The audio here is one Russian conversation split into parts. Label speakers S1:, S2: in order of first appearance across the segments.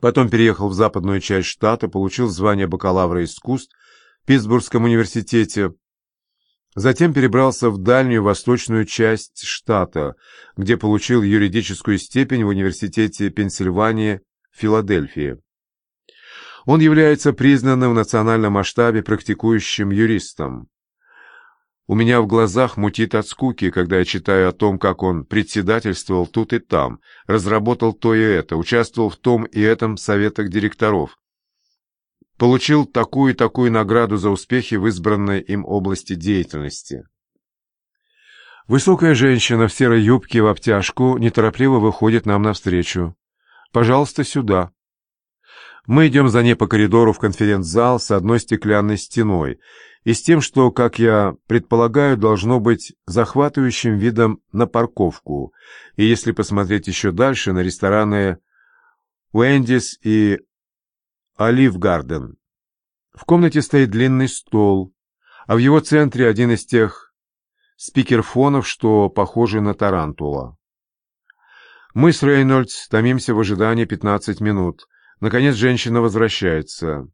S1: Потом переехал в западную часть штата, получил звание бакалавра искусств в Питтсбургском университете. Затем перебрался в дальнюю восточную часть штата, где получил юридическую степень в Университете Пенсильвании в Филадельфии. Он является признанным в национальном масштабе практикующим юристом. У меня в глазах мутит от скуки, когда я читаю о том, как он председательствовал тут и там, разработал то и это, участвовал в том и этом советах директоров. Получил такую и такую награду за успехи в избранной им области деятельности. Высокая женщина в серой юбке в обтяжку неторопливо выходит нам навстречу. «Пожалуйста, сюда». Мы идем за ней по коридору в конференц-зал с одной стеклянной стеной и с тем, что, как я предполагаю, должно быть захватывающим видом на парковку, и если посмотреть еще дальше, на рестораны Уэндис и Олив Гарден. В комнате стоит длинный стол, а в его центре один из тех спикерфонов, что похожи на тарантула. Мы с Рейнольдс томимся в ожидании 15 минут. Наконец женщина возвращается.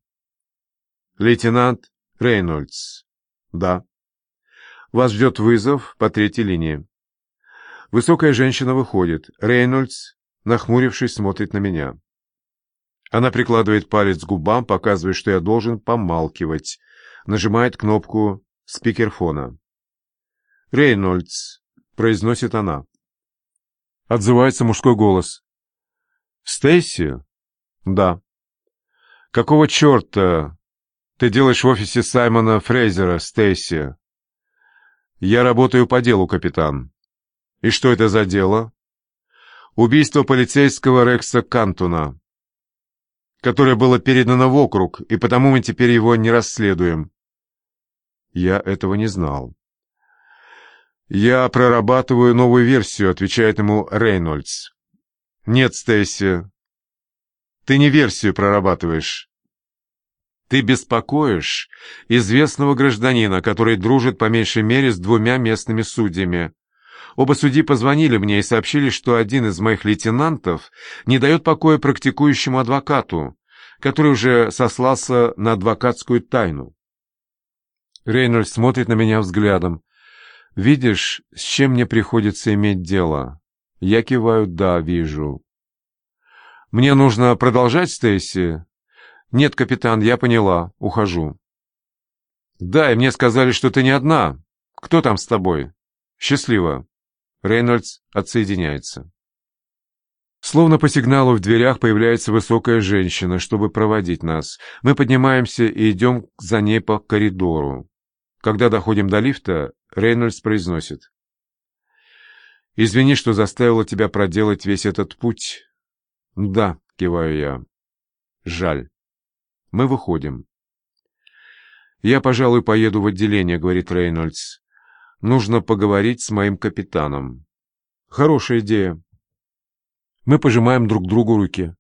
S1: «Лейтенант Рейнольдс». «Да». «Вас ждет вызов по третьей линии». Высокая женщина выходит. Рейнольдс, нахмурившись, смотрит на меня. Она прикладывает палец к губам, показывая, что я должен помалкивать. Нажимает кнопку спикерфона. «Рейнольдс», — произносит она. Отзывается мужской голос. «Стейси?» «Да». «Какого черта ты делаешь в офисе Саймона Фрейзера, Стейси?» «Я работаю по делу, капитан». «И что это за дело?» «Убийство полицейского Рекса Кантуна, которое было передано в округ, и потому мы теперь его не расследуем». Я этого не знал. «Я прорабатываю новую версию», — отвечает ему Рейнольдс. «Нет, Стейси, ты не версию прорабатываешь. Ты беспокоишь известного гражданина, который дружит по меньшей мере с двумя местными судьями. Оба судьи позвонили мне и сообщили, что один из моих лейтенантов не дает покоя практикующему адвокату, который уже сослался на адвокатскую тайну. Рейнольд смотрит на меня взглядом. «Видишь, с чем мне приходится иметь дело?» Я киваю «да, вижу». «Мне нужно продолжать, Стейси?» «Нет, капитан, я поняла. Ухожу». «Да, и мне сказали, что ты не одна. Кто там с тобой?» «Счастливо». Рейнольдс отсоединяется. Словно по сигналу в дверях появляется высокая женщина, чтобы проводить нас. Мы поднимаемся и идем за ней по коридору. Когда доходим до лифта, Рейнольдс произносит. «Извини, что заставила тебя проделать весь этот путь. «Да», — киваю я. «Жаль. Мы выходим». «Я, пожалуй, поеду в отделение», — говорит Рейнольдс. «Нужно поговорить с моим капитаном». «Хорошая идея». Мы пожимаем друг другу руки.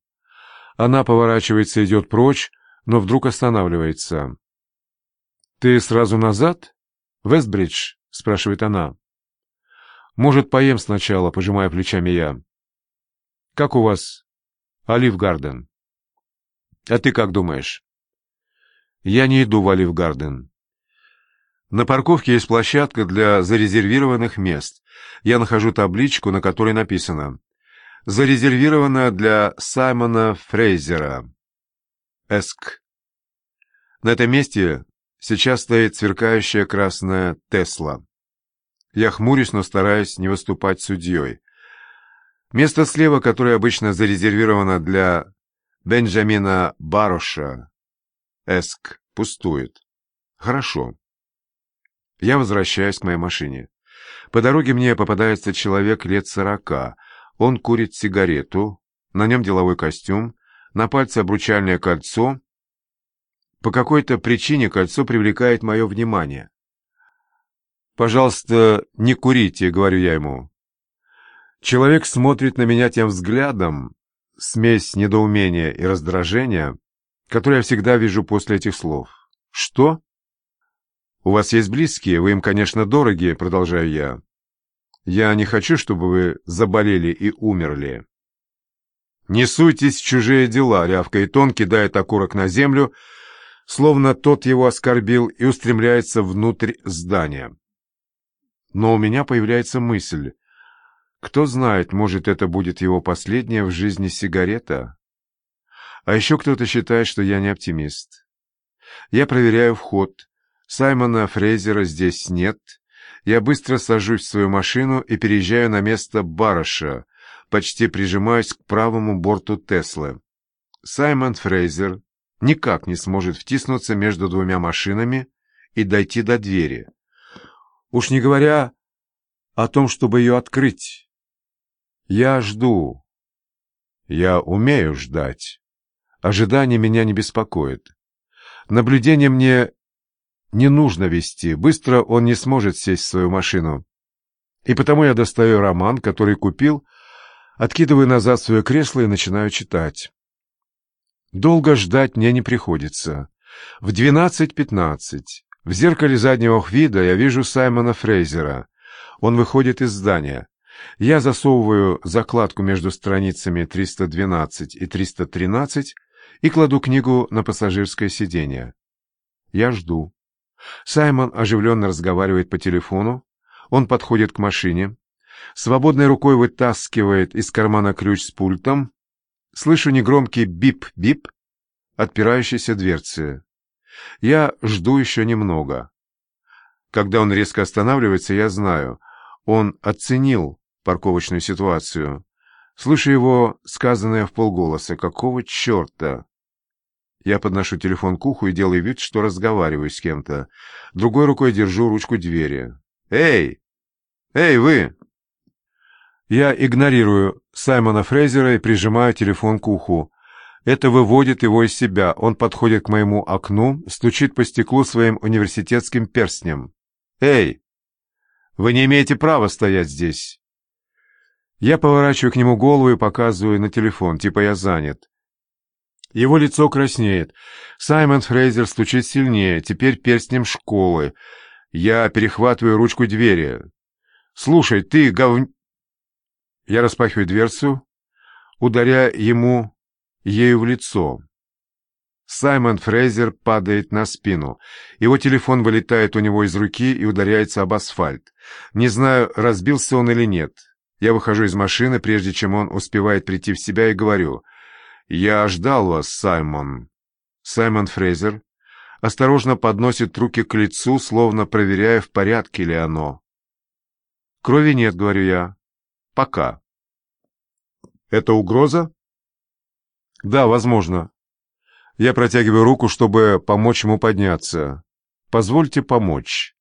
S1: Она поворачивается и идет прочь, но вдруг останавливается. «Ты сразу назад? Вестбридж?» — спрашивает она. «Может, поем сначала?» — пожимая плечами я. «Как у вас Оливгарден. А ты как думаешь? Я не иду в Оливгарден. На парковке есть площадка для зарезервированных мест. Я нахожу табличку, на которой написано «Зарезервировано для Саймона Фрейзера». Эск. На этом месте сейчас стоит сверкающая красная Тесла. Я хмурюсь, но стараюсь не выступать судьей. Место слева, которое обычно зарезервировано для Бенджамина Бароша, Эск, пустует. Хорошо. Я возвращаюсь к моей машине. По дороге мне попадается человек лет сорока. Он курит сигарету, на нем деловой костюм, на пальце обручальное кольцо. По какой-то причине кольцо привлекает мое внимание. «Пожалуйста, не курите», — говорю я ему. Человек смотрит на меня тем взглядом, смесь недоумения и раздражения, который я всегда вижу после этих слов. «Что?» «У вас есть близкие, вы им, конечно, дороги», — продолжаю я. «Я не хочу, чтобы вы заболели и умерли». «Не суйтесь в чужие дела», — рявкает он, кидает окурок на землю, словно тот его оскорбил, и устремляется внутрь здания. Но у меня появляется мысль. Кто знает, может, это будет его последняя в жизни сигарета? А еще кто-то считает, что я не оптимист. Я проверяю вход. Саймона Фрейзера здесь нет. Я быстро сажусь в свою машину и переезжаю на место Барыша, почти прижимаюсь к правому борту Теслы. Саймон Фрейзер никак не сможет втиснуться между двумя машинами и дойти до двери. Уж не говоря о том, чтобы ее открыть. Я жду. Я умею ждать. Ожидание меня не беспокоит. Наблюдение мне не нужно вести, быстро он не сможет сесть в свою машину. И потому я достаю роман, который купил, откидываю назад свое кресло и начинаю читать. Долго ждать мне не приходится. В 12.15 в зеркале заднего вида я вижу Саймона Фрейзера. Он выходит из здания. Я засовываю закладку между страницами 312 и 313 и кладу книгу на пассажирское сиденье. Я жду. Саймон оживленно разговаривает по телефону. Он подходит к машине. Свободной рукой вытаскивает из кармана ключ с пультом. Слышу негромкий бип-бип отпирающейся дверцы. Я жду еще немного. Когда он резко останавливается, я знаю, он оценил парковочную ситуацию. Слышу его сказанное в полголоса «Какого черта?». Я подношу телефон к уху и делаю вид, что разговариваю с кем-то. Другой рукой держу ручку двери. «Эй! Эй, вы!» Я игнорирую Саймона Фрейзера и прижимаю телефон к уху. Это выводит его из себя. Он подходит к моему окну, стучит по стеклу своим университетским перстнем. «Эй! Вы не имеете права стоять здесь!» Я поворачиваю к нему голову и показываю на телефон, типа я занят. Его лицо краснеет. Саймон Фрейзер стучит сильнее, теперь перстнем школы. Я перехватываю ручку двери. «Слушай, ты гов...» Я распахиваю дверцу, ударяя ему ею в лицо. Саймон Фрейзер падает на спину. Его телефон вылетает у него из руки и ударяется об асфальт. Не знаю, разбился он или нет. Я выхожу из машины, прежде чем он успевает прийти в себя, и говорю, «Я ждал вас, Саймон». Саймон Фрейзер осторожно подносит руки к лицу, словно проверяя, в порядке ли оно. «Крови нет», — говорю я. «Пока». «Это угроза?» «Да, возможно». Я протягиваю руку, чтобы помочь ему подняться. «Позвольте помочь».